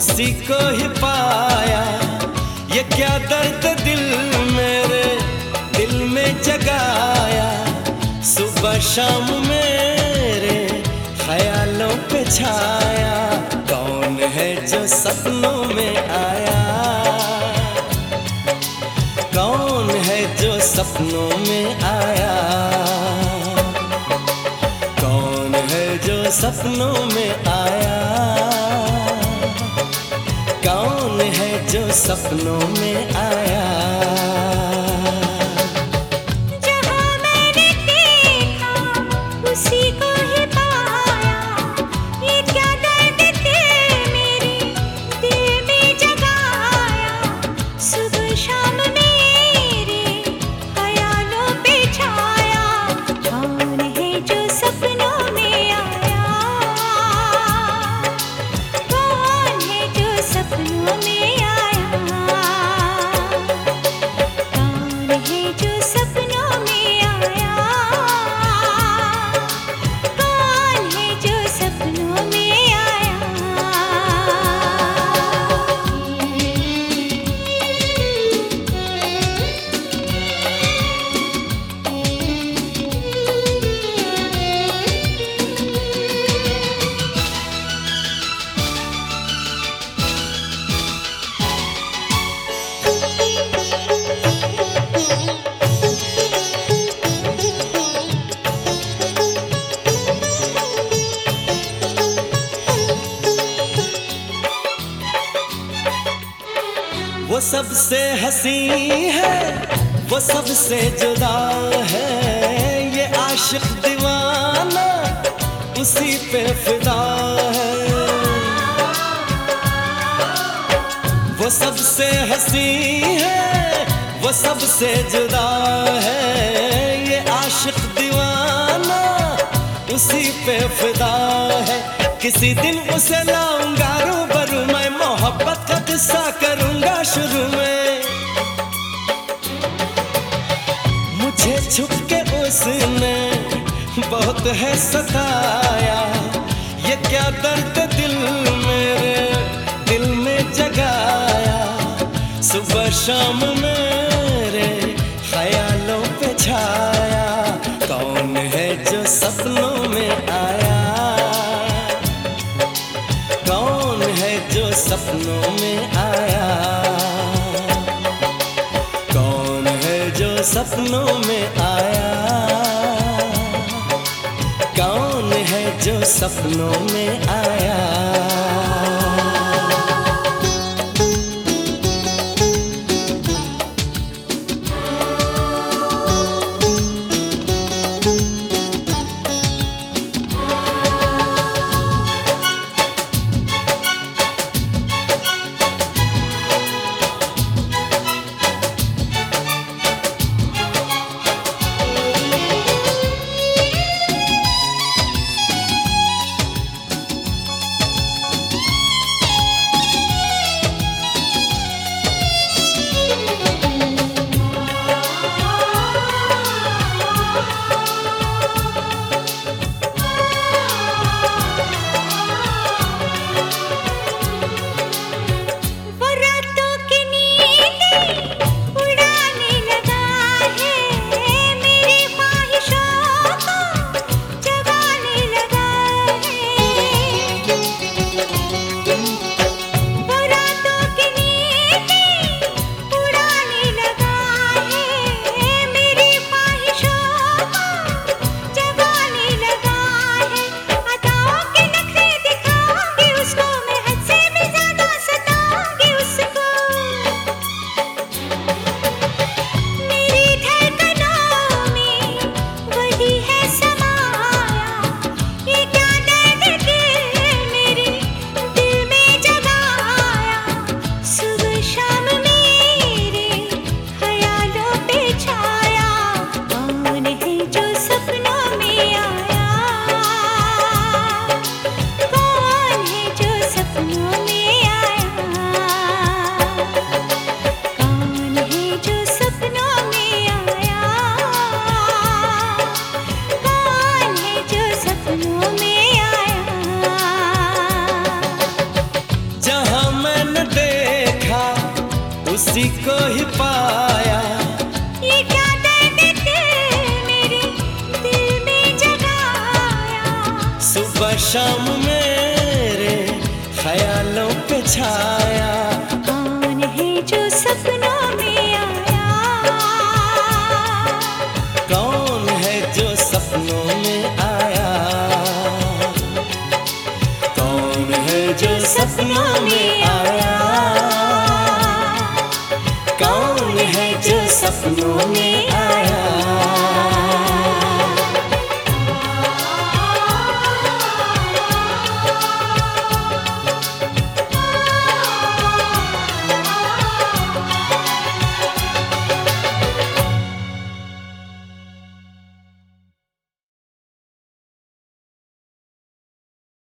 उसी को ही पाया। ये क्या दर्द दिल मेरे दिल में जगाया। सुबह शाम मेरे ख्यालों पे छाया। कौन है जो सपनों में आया? कौन है जो सपनों में आया? कौन है जो सपनों में आया? सपनों में आया। जहाँ मैंने देखा उसी को वो सबसे हसी है, वो सबसे जुदा है। ये आशिक दीवाना उसी पे फिदा है। वो सबसे हसी है, वो सबसे जुदा है। ये आशिक दीवाना उसी पे फिदा है। किसी दिन उसे लाऊँगा रूबरू, मैं मोहब्बत का किस्सा करूँगा शुरू में मुझे छुप के उसने बहुत है सताया। ये क्या दर्द दिल मेरे दिल में जगाया। सुबह शाम मेरे ख्यालों पे छाया। कौन है जो सपनों में आया? कौन है जो सपनों में आया सपनों में आया। कौन है जो सपनों में आया? सुबह